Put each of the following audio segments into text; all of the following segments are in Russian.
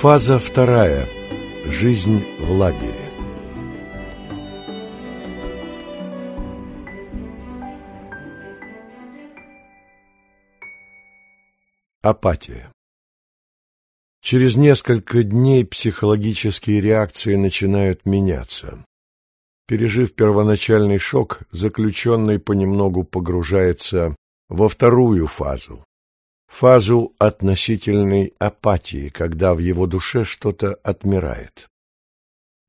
Фаза вторая. Жизнь в лагере. Апатия. Через несколько дней психологические реакции начинают меняться. Пережив первоначальный шок, заключенный понемногу погружается во вторую фазу. Фазу относительной апатии, когда в его душе что-то отмирает.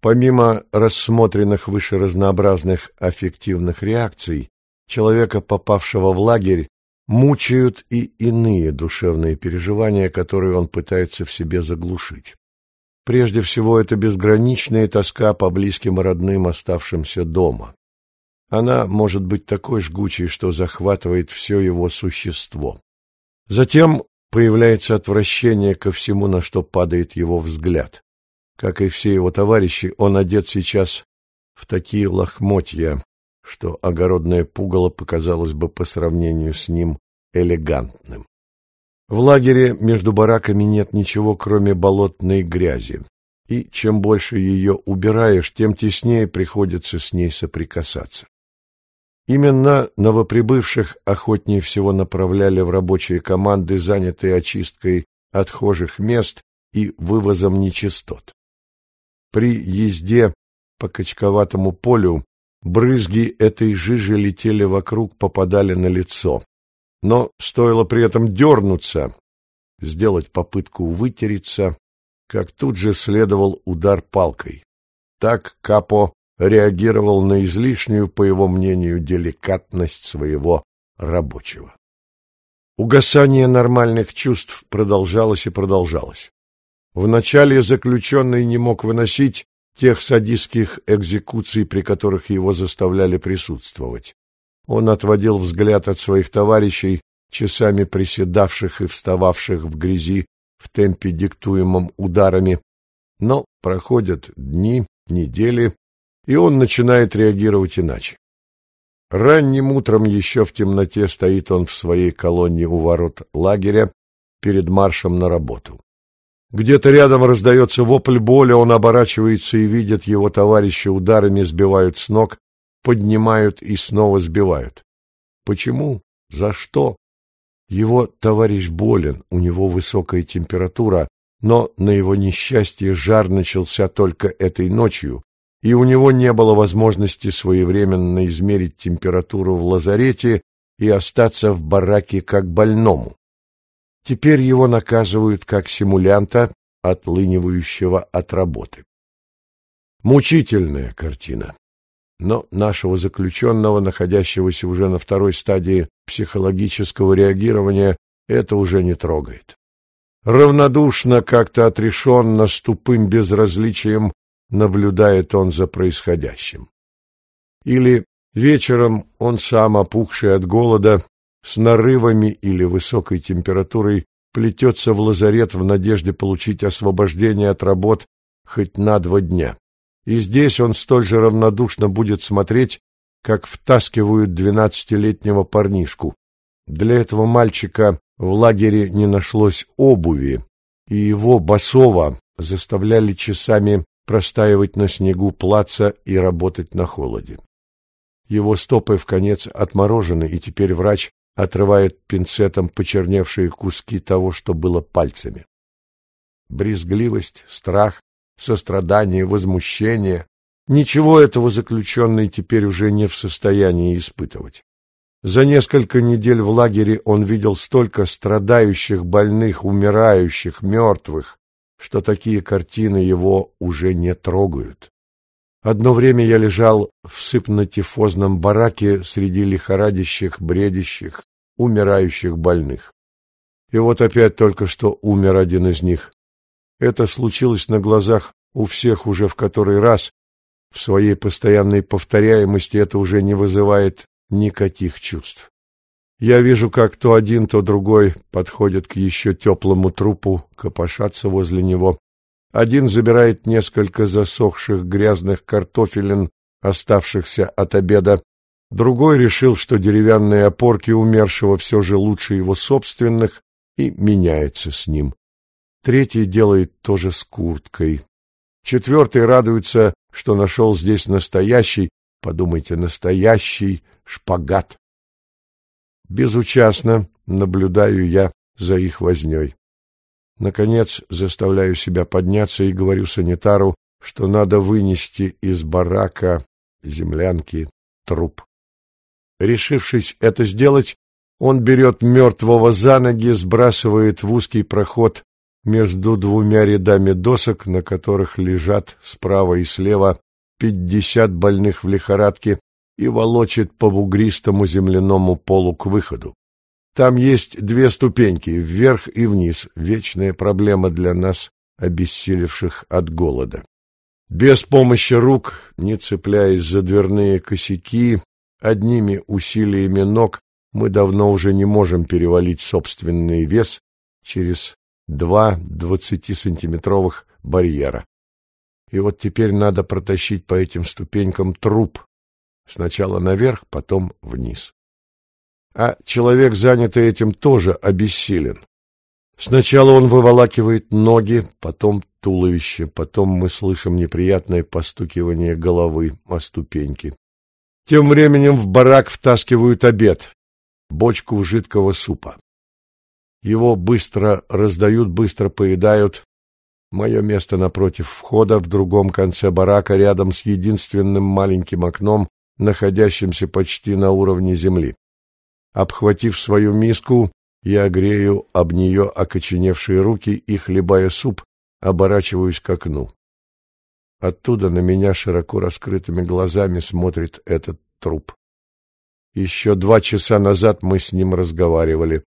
Помимо рассмотренных выше разнообразных аффективных реакций, человека, попавшего в лагерь, мучают и иные душевные переживания, которые он пытается в себе заглушить. Прежде всего, это безграничная тоска по близким и родным, оставшимся дома. Она может быть такой жгучей, что захватывает все его существо. Затем появляется отвращение ко всему, на что падает его взгляд. Как и все его товарищи, он одет сейчас в такие лохмотья, что огородное пугало показалось бы по сравнению с ним элегантным. В лагере между бараками нет ничего, кроме болотной грязи, и чем больше ее убираешь, тем теснее приходится с ней соприкасаться. Именно новоприбывших охотнее всего направляли в рабочие команды, занятые очисткой отхожих мест и вывозом нечистот. При езде по качковатому полю брызги этой жижи летели вокруг, попадали на лицо. Но стоило при этом дернуться, сделать попытку вытереться, как тут же следовал удар палкой. Так Капо реагировал на излишнюю, по его мнению, деликатность своего рабочего. Угасание нормальных чувств продолжалось и продолжалось. Вначале заключенный не мог выносить тех садистских экзекуций, при которых его заставляли присутствовать. Он отводил взгляд от своих товарищей, часами приседавших и встававших в грязи в темпе, диктуемом ударами. Но проходят дни, недели, и он начинает реагировать иначе. Ранним утром еще в темноте стоит он в своей колонне у ворот лагеря перед маршем на работу. Где-то рядом раздается вопль боли, он оборачивается и видит его товарищи ударами сбивают с ног, поднимают и снова сбивают. Почему? За что? Его товарищ болен, у него высокая температура, но на его несчастье жар начался только этой ночью, и у него не было возможности своевременно измерить температуру в лазарете и остаться в бараке как больному. Теперь его наказывают как симулянта, отлынивающего от работы. Мучительная картина. Но нашего заключенного, находящегося уже на второй стадии психологического реагирования, это уже не трогает. Равнодушно, как-то отрешенно, с тупым безразличием наблюдает он за происходящим. Или вечером он сам, опухший от голода, с нарывами или высокой температурой, плетется в лазарет в надежде получить освобождение от работ хоть на два дня. И здесь он столь же равнодушно будет смотреть, как втаскивают двенадцатилетнего парнишку. Для этого мальчика в лагере не нашлось обуви, и его босого заставляли часами простаивать на снегу плаца и работать на холоде. Его стопы в конец отморожены, и теперь врач отрывает пинцетом почерневшие куски того, что было пальцами. Брезгливость, страх, сострадание, возмущение — ничего этого заключенный теперь уже не в состоянии испытывать. За несколько недель в лагере он видел столько страдающих, больных, умирающих, мертвых, что такие картины его уже не трогают. Одно время я лежал в сыпно-тифозном бараке среди лихорадящих, бредящих, умирающих больных. И вот опять только что умер один из них. Это случилось на глазах у всех уже в который раз. В своей постоянной повторяемости это уже не вызывает никаких чувств. Я вижу, как то один, то другой подходят к еще теплому трупу, копошатся возле него. Один забирает несколько засохших грязных картофелин, оставшихся от обеда. Другой решил, что деревянные опорки умершего все же лучше его собственных, и меняется с ним. Третий делает то же с курткой. Четвертый радуется, что нашел здесь настоящий, подумайте, настоящий шпагат. Безучастно наблюдаю я за их вознёй. Наконец заставляю себя подняться и говорю санитару, что надо вынести из барака землянки труп. Решившись это сделать, он берет мертвого за ноги, сбрасывает в узкий проход между двумя рядами досок, на которых лежат справа и слева пятьдесят больных в лихорадке, и волочит по бугристому земляному полу к выходу. Там есть две ступеньки, вверх и вниз, вечная проблема для нас, обессилевших от голода. Без помощи рук, не цепляясь за дверные косяки, одними усилиями ног мы давно уже не можем перевалить собственный вес через два двадцатисантиметровых барьера. И вот теперь надо протащить по этим ступенькам труп. Сначала наверх, потом вниз. А человек, занятый этим, тоже обессилен. Сначала он выволакивает ноги, потом туловище, потом мы слышим неприятное постукивание головы о ступеньки. Тем временем в барак втаскивают обед, бочку жидкого супа. Его быстро раздают, быстро поедают. Мое место напротив входа, в другом конце барака, рядом с единственным маленьким окном, находящимся почти на уровне земли. Обхватив свою миску, я грею об нее окоченевшие руки и, хлебая суп, оборачиваюсь к окну. Оттуда на меня широко раскрытыми глазами смотрит этот труп. Еще два часа назад мы с ним разговаривали.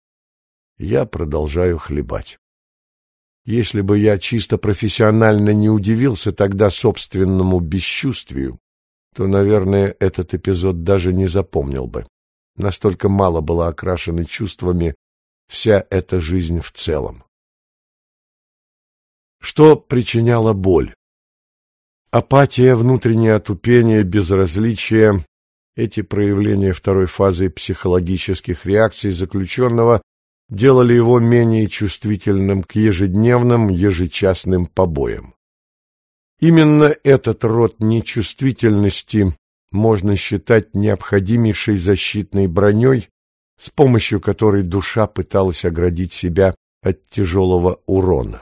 Я продолжаю хлебать. Если бы я чисто профессионально не удивился тогда собственному бесчувствию, то, наверное, этот эпизод даже не запомнил бы. Настолько мало была окрашена чувствами вся эта жизнь в целом. Что причиняло боль? Апатия, внутреннее отупение, безразличие — эти проявления второй фазы психологических реакций заключенного делали его менее чувствительным к ежедневным, ежечасным побоям. Именно этот род нечувствительности можно считать необходимейшей защитной броней, с помощью которой душа пыталась оградить себя от тяжелого урона.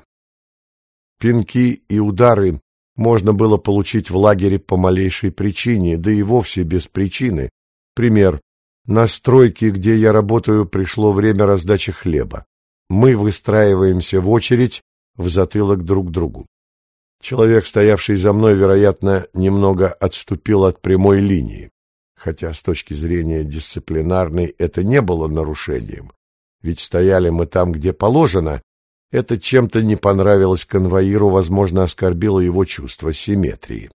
Пинки и удары можно было получить в лагере по малейшей причине, да и вовсе без причины. Пример. На стройке, где я работаю, пришло время раздачи хлеба. Мы выстраиваемся в очередь в затылок друг другу. Человек, стоявший за мной, вероятно, немного отступил от прямой линии, хотя с точки зрения дисциплинарной это не было нарушением, ведь стояли мы там, где положено, это чем-то не понравилось конвоиру, возможно, оскорбило его чувство симметрии.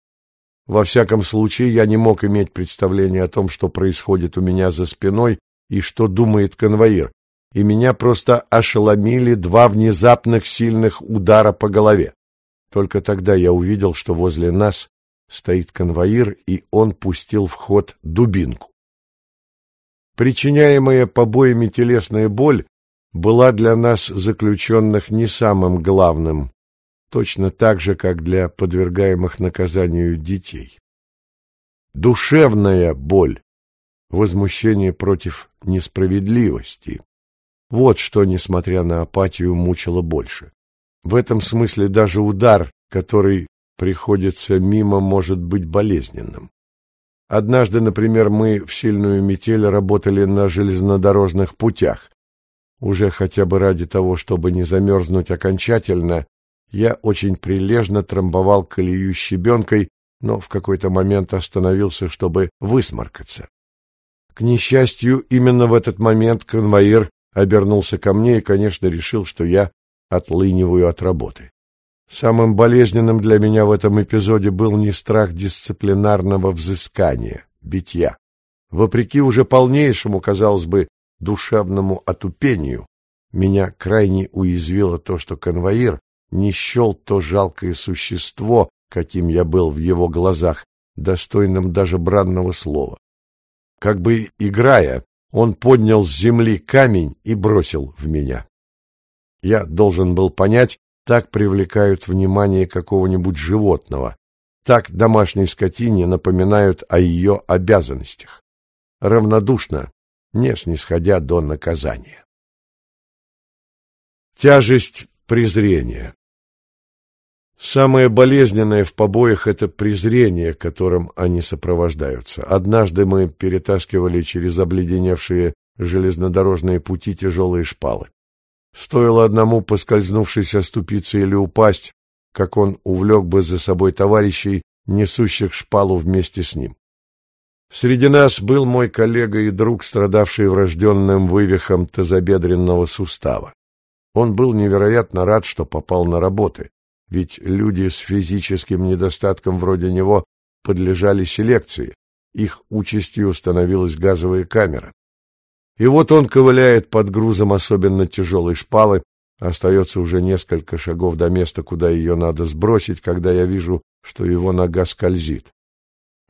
Во всяком случае, я не мог иметь представления о том, что происходит у меня за спиной и что думает конвоир, и меня просто ошеломили два внезапных сильных удара по голове. Только тогда я увидел, что возле нас стоит конвоир, и он пустил в ход дубинку. Причиняемая побоями телесная боль была для нас, заключенных, не самым главным, точно так же, как для подвергаемых наказанию детей. Душевная боль, возмущение против несправедливости — вот что, несмотря на апатию, мучило больше. В этом смысле даже удар, который приходится мимо, может быть болезненным. Однажды, например, мы в сильную метель работали на железнодорожных путях. Уже хотя бы ради того, чтобы не замерзнуть окончательно, я очень прилежно трамбовал колею щебенкой, но в какой-то момент остановился, чтобы высморкаться. К несчастью, именно в этот момент конвоир обернулся ко мне и, конечно, решил, что я отлыниваю от работы. Самым болезненным для меня в этом эпизоде был не страх дисциплинарного взыскания, битья. Вопреки уже полнейшему, казалось бы, душевному отупению, меня крайне уязвило то, что конвоир не счел то жалкое существо, каким я был в его глазах, достойным даже бранного слова. Как бы играя, он поднял с земли камень и бросил в меня. Я должен был понять, так привлекают внимание какого-нибудь животного, так домашней скотине напоминают о ее обязанностях. Равнодушно, не снисходя до наказания. Тяжесть презрения Самое болезненное в побоях — это презрение, которым они сопровождаются. Однажды мы перетаскивали через обледеневшие железнодорожные пути тяжелые шпалы. Стоило одному поскользнувшись оступиться или упасть, как он увлек бы за собой товарищей, несущих шпалу вместе с ним. Среди нас был мой коллега и друг, страдавший врожденным вывихом тазобедренного сустава. Он был невероятно рад, что попал на работы, ведь люди с физическим недостатком вроде него подлежали селекции, их участью становилась газовая камера. И вот он ковыляет под грузом особенно тяжелой шпалы, остается уже несколько шагов до места, куда ее надо сбросить, когда я вижу, что его нога скользит.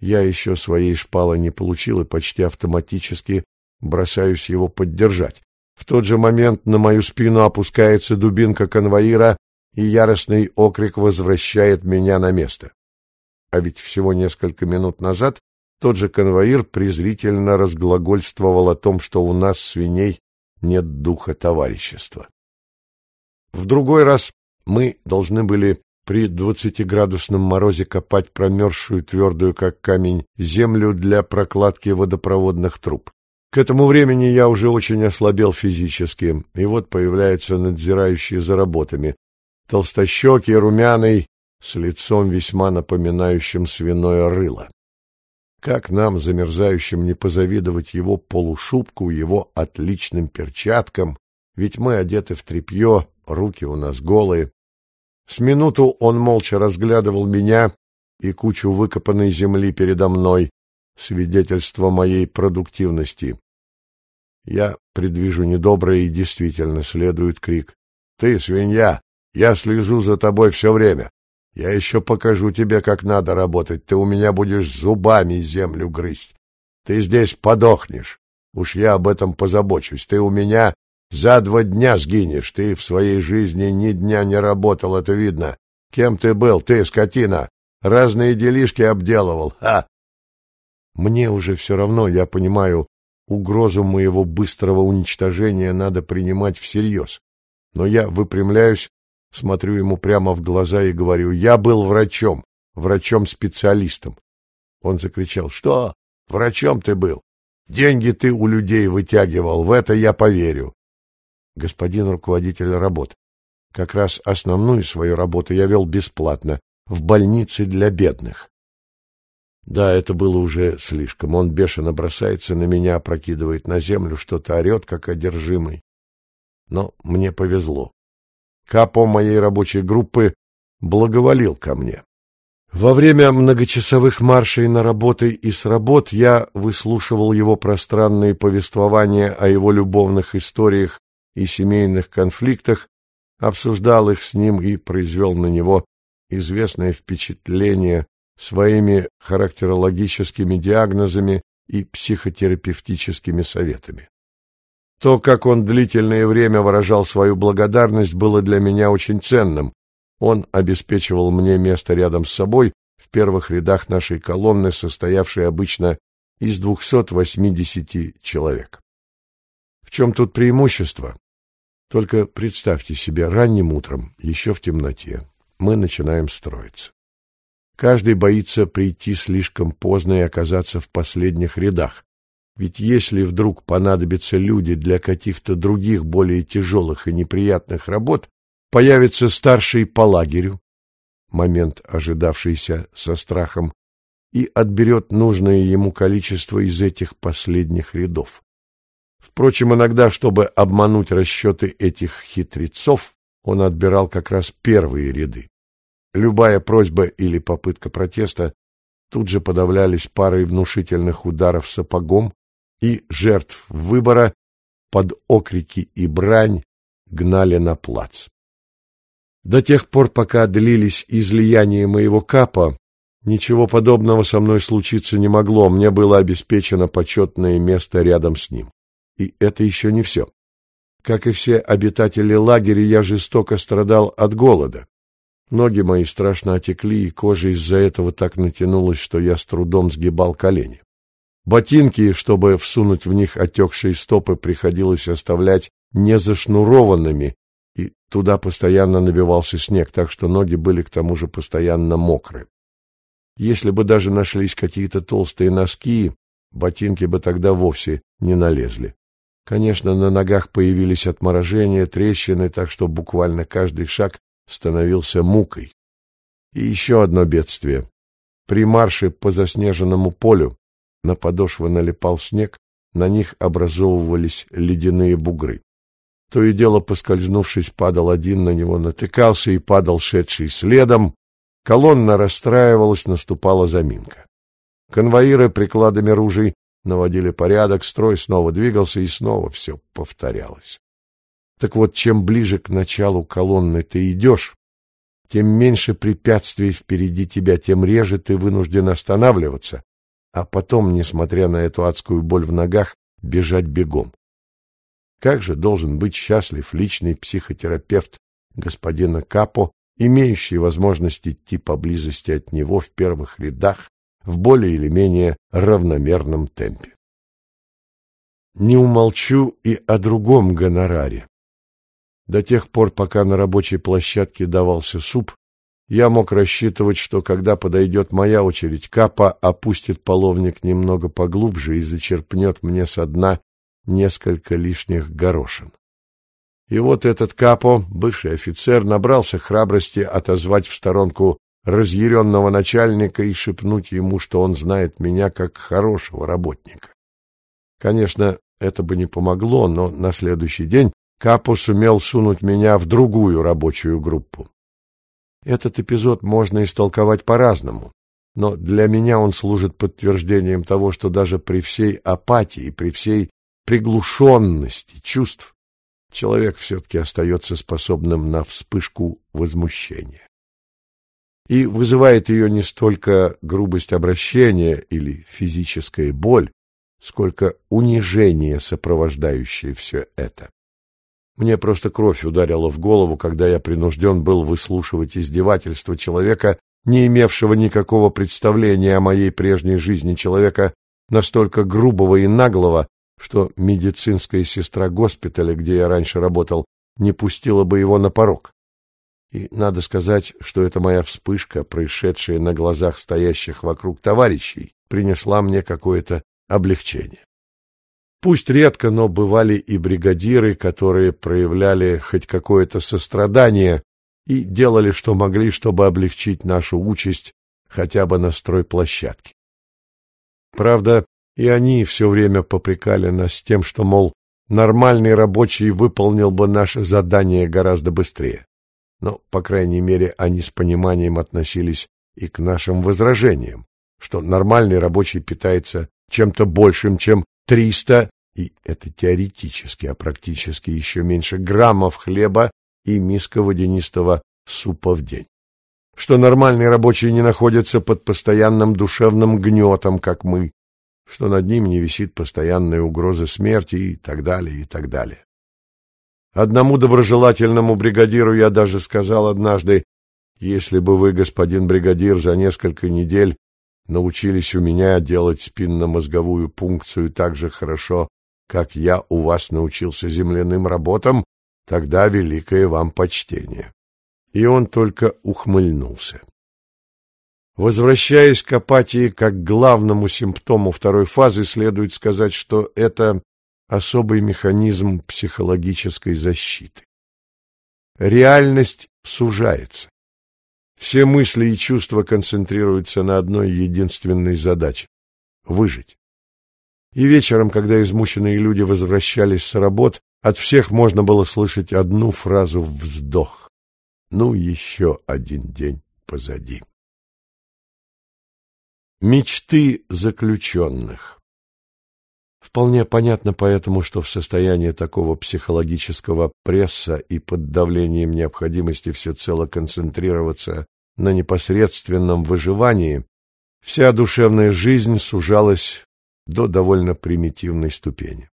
Я еще своей шпалы не получил и почти автоматически бросаюсь его поддержать. В тот же момент на мою спину опускается дубинка конвоира, и яростный окрик возвращает меня на место. А ведь всего несколько минут назад тот же конвоир презрительно разглагольствовал о том, что у нас, свиней, нет духа товарищества. В другой раз мы должны были при двадцатиградусном морозе копать промерзшую, твердую как камень, землю для прокладки водопроводных труб. К этому времени я уже очень ослабел физически, и вот появляются надзирающие за работами. Толстощекий, румяный, с лицом весьма напоминающим свиное рыло. Как нам, замерзающим, не позавидовать его полушубку, его отличным перчаткам, ведь мы одеты в тряпье, руки у нас голые. С минуту он молча разглядывал меня и кучу выкопанной земли передо мной, свидетельство моей продуктивности. Я предвижу недоброе и действительно следует крик. «Ты, свинья! Я слежу за тобой все время! Я еще покажу тебе, как надо работать. Ты у меня будешь зубами землю грызть. Ты здесь подохнешь. Уж я об этом позабочусь. Ты у меня за два дня сгинешь. Ты в своей жизни ни дня не работал, это видно. Кем ты был? Ты, скотина. Разные делишки обделывал. Ха! Мне уже все равно, я понимаю, угрозу моего быстрого уничтожения надо принимать всерьез. Но я выпрямляюсь, смотрю ему прямо в глаза и говорю, я был врачом, врачом-специалистом. Он закричал, что? Врачом ты был? Деньги ты у людей вытягивал, в это я поверю. Господин руководитель работ, как раз основную свою работу я вел бесплатно, в больнице для бедных. Да, это было уже слишком. Он бешено бросается на меня, опрокидывает на землю, что-то орет, как одержимый. Но мне повезло. Капо моей рабочей группы благоволил ко мне. Во время многочасовых маршей на работы и с работ я выслушивал его пространные повествования о его любовных историях и семейных конфликтах, обсуждал их с ним и произвел на него известное впечатление своими характерологическими диагнозами и психотерапевтическими советами. То, как он длительное время выражал свою благодарность, было для меня очень ценным. Он обеспечивал мне место рядом с собой в первых рядах нашей колонны, состоявшей обычно из 280 человек. В чем тут преимущество? Только представьте себе, ранним утром, еще в темноте, мы начинаем строиться. Каждый боится прийти слишком поздно и оказаться в последних рядах. Ведь если вдруг понадобятся люди для каких-то других более тяжелых и неприятных работ, появится старший по лагерю, момент ожидавшийся со страхом, и отберет нужное ему количество из этих последних рядов. Впрочем, иногда, чтобы обмануть расчеты этих хитрецов, он отбирал как раз первые ряды. Любая просьба или попытка протеста тут же подавлялись парой внушительных ударов сапогом, и жертв выбора под окрики и брань гнали на плац. До тех пор, пока длились излияния моего капа, ничего подобного со мной случиться не могло, мне было обеспечено почетное место рядом с ним. И это еще не все. Как и все обитатели лагеря, я жестоко страдал от голода. Ноги мои страшно отекли, и кожа из-за этого так натянулась, что я с трудом сгибал колени. Ботинки, чтобы всунуть в них отекшие стопы, приходилось оставлять незашнурованными, и туда постоянно набивался снег, так что ноги были к тому же постоянно мокры. Если бы даже нашлись какие-то толстые носки, ботинки бы тогда вовсе не налезли. Конечно, на ногах появились отморожения, трещины, так что буквально каждый шаг становился мукой. И еще одно бедствие. При марше по заснеженному полю на подошвы налипал снег, на них образовывались ледяные бугры. То и дело, поскользнувшись, падал один, на него натыкался и падал шедший следом. Колонна расстраивалась, наступала заминка. Конвоиры прикладами ружей наводили порядок, строй снова двигался, и снова все повторялось. Так вот, чем ближе к началу колонны ты идешь, тем меньше препятствий впереди тебя, тем реже ты вынужден останавливаться, а потом, несмотря на эту адскую боль в ногах, бежать бегом. Как же должен быть счастлив личный психотерапевт господина Капо, имеющий возможность идти поблизости от него в первых рядах в более или менее равномерном темпе. Не умолчу и о другом гонораре. До тех пор, пока на рабочей площадке давался суп, я мог рассчитывать, что когда подойдет моя очередь, Капа опустит половник немного поглубже и зачерпнет мне со дна несколько лишних горошин. И вот этот Капо, бывший офицер, набрался храбрости отозвать в сторонку разъяренного начальника и шепнуть ему, что он знает меня как хорошего работника. Конечно, это бы не помогло, но на следующий день Капо сумел сунуть меня в другую рабочую группу. Этот эпизод можно истолковать по-разному, но для меня он служит подтверждением того, что даже при всей апатии, при всей приглушенности чувств человек все-таки остается способным на вспышку возмущения. И вызывает ее не столько грубость обращения или физическая боль, сколько унижение, сопровождающее все это. Мне просто кровь ударила в голову, когда я принужден был выслушивать издевательства человека, не имевшего никакого представления о моей прежней жизни, человека настолько грубого и наглого, что медицинская сестра госпиталя, где я раньше работал, не пустила бы его на порог. И надо сказать, что эта моя вспышка, происшедшая на глазах стоящих вокруг товарищей, принесла мне какое-то облегчение. Пусть редко, но бывали и бригадиры, которые проявляли хоть какое-то сострадание и делали, что могли, чтобы облегчить нашу участь хотя бы на стройплощадке. Правда, и они все время попрекали нас тем, что, мол, нормальный рабочий выполнил бы наше задание гораздо быстрее. Но, по крайней мере, они с пониманием относились и к нашим возражениям, что нормальный рабочий питается чем-то большим, чем 300 и это теоретически, а практически еще меньше граммов хлеба и миска водянистого супа в день. Что нормальный рабочий не находится под постоянным душевным гнетом, как мы, что над ним не висит постоянная угроза смерти и так далее, и так далее. Одному доброжелательному бригадиру я даже сказал однажды, если бы вы, господин бригадир, за несколько недель научились у меня делать спинномозговую пункцию так же хорошо, как я у вас научился земляным работам, тогда великое вам почтение. И он только ухмыльнулся. Возвращаясь к апатии как главному симптому второй фазы, следует сказать, что это особый механизм психологической защиты. Реальность сужается. Все мысли и чувства концентрируются на одной единственной задаче — выжить. И вечером, когда измученные люди возвращались с работ, от всех можно было слышать одну фразу вздох. Ну, еще один день позади. Мечты заключенных Вполне понятно поэтому, что в состоянии такого психологического пресса и под давлением необходимости всецело концентрироваться на непосредственном выживании, вся душевная жизнь сужалась до довольно примитивной ступени.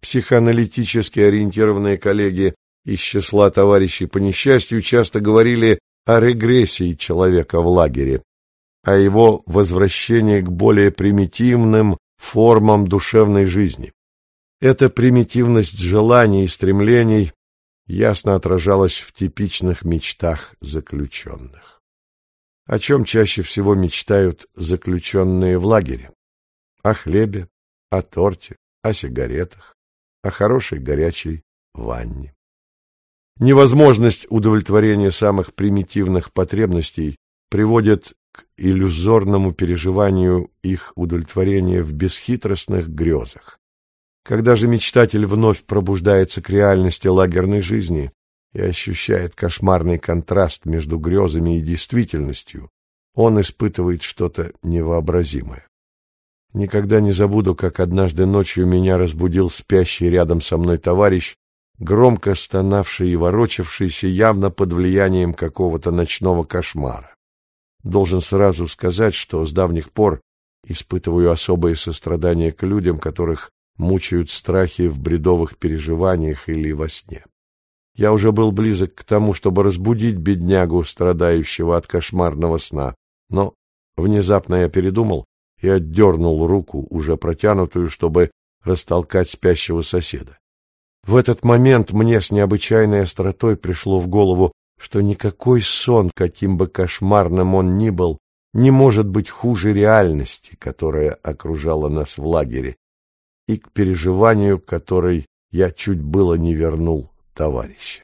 Психоаналитически ориентированные коллеги из числа товарищей по несчастью часто говорили о регрессии человека в лагере, о его возвращении к более примитивным формам душевной жизни. Эта примитивность желаний и стремлений ясно отражалась в типичных мечтах заключенных. О чем чаще всего мечтают заключенные в лагере? О хлебе, о торте, о сигаретах, о хорошей горячей ванне. Невозможность удовлетворения самых примитивных потребностей приводит к иллюзорному переживанию их удовлетворения в бесхитростных грезах. Когда же мечтатель вновь пробуждается к реальности лагерной жизни и ощущает кошмарный контраст между грезами и действительностью, он испытывает что-то невообразимое. Никогда не забуду, как однажды ночью меня разбудил спящий рядом со мной товарищ, громко стонавший и ворочавшийся явно под влиянием какого-то ночного кошмара. Должен сразу сказать, что с давних пор испытываю особое сострадание к людям, которых мучают страхи в бредовых переживаниях или во сне. Я уже был близок к тому, чтобы разбудить беднягу, страдающего от кошмарного сна, но внезапно я передумал и отдернул руку, уже протянутую, чтобы растолкать спящего соседа. В этот момент мне с необычайной остротой пришло в голову, что никакой сон, каким бы кошмарным он ни был, не может быть хуже реальности, которая окружала нас в лагере, и к переживанию, которой я чуть было не вернул товарища.